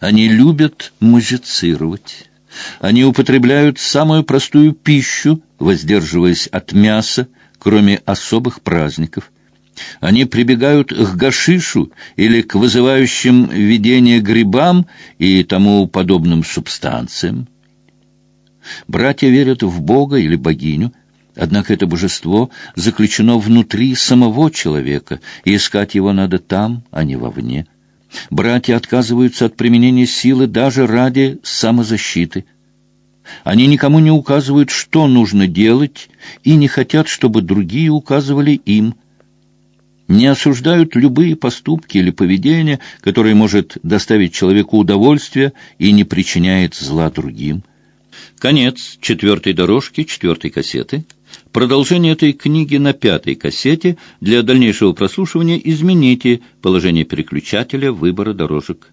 Они любят музицировать. Они употребляют самую простую пищу, воздерживаясь от мяса, кроме особых праздников. Они прибегают к гашишу или к вызывающим видение грибам и тому подобным субстанциям. Братья верят в Бога или богиню, Однако это божество заключено внутри самого человека, и искать его надо там, а не вовне. Братья отказываются от применения силы даже ради самозащиты. Они никому не указывают, что нужно делать, и не хотят, чтобы другие указывали им. не осуждают любые поступки или поведение, которое может доставить человеку удовольствие и не причиняет зла другим. Конец четвертой дорожки, четвертой кассеты. Продолжение этой книги на пятой кассете. Для дальнейшего прослушивания измените положение переключателя выбора дорожек.